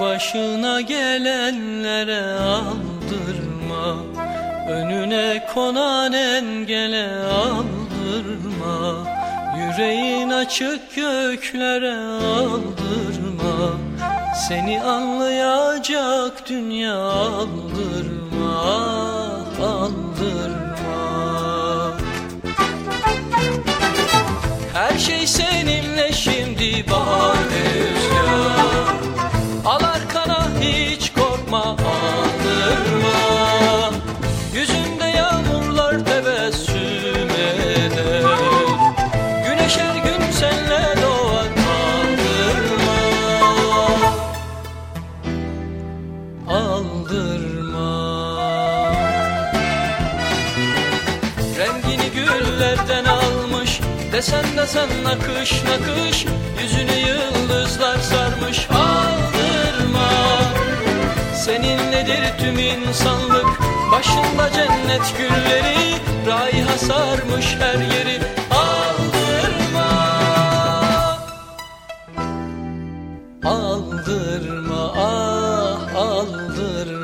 başına gelenlere aldırma. Önüne konan engele aldırma. Yüreğin açık göklere aldırma. Seni anlayacak dünya aldırma Aldırma. Her şey seninle şimdi bahar korkma aldırma. Yüzünde yağmurlar tebessüm eder. Güneş her gün senle doğar aldırma. Aldırma. Rengini güllerden almış Desen desen nakış nakış Yüzünü yıldızlar sarmış Başında cennet gülleri Raiha sarmış her yeri. Aldırma. Aldırma ah aldırma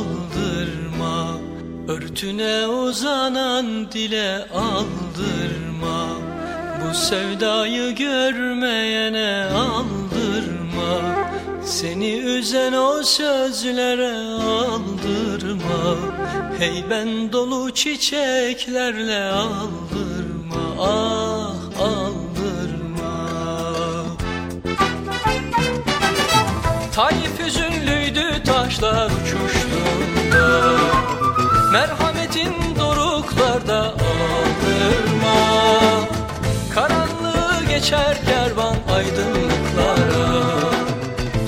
aldırma. Örtüne uzanan dile aldırma. Bu sevdayı görmeyene aldırma. Seni üzen o sözlere aldırma. Hey ben dolu çiçeklerle aldırma. Ah aldırma. Tayyip hüzünlüydü taşlar uçuştuğunda Merhametin doruklarda aldırma. Karanlığı geçer kervan aydınlıklara.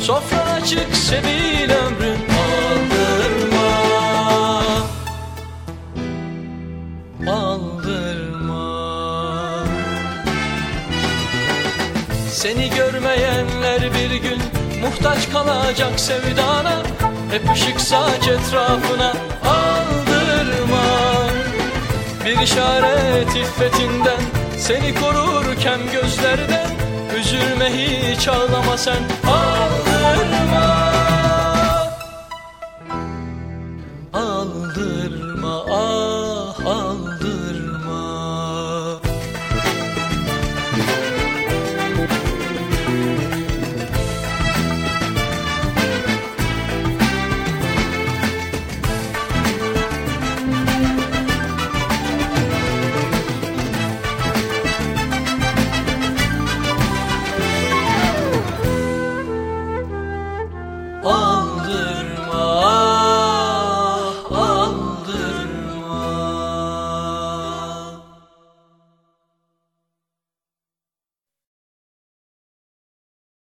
Sofran açık sebil ömrün aldırma. Aldırma. Seni görmeyenler bir gün muhtaç kalacak sevdana. Hep ışık saç etrafına işaret iffetinden seni korurken gözlerden Üzülme hiç ağlama sen. Aldırma Oh.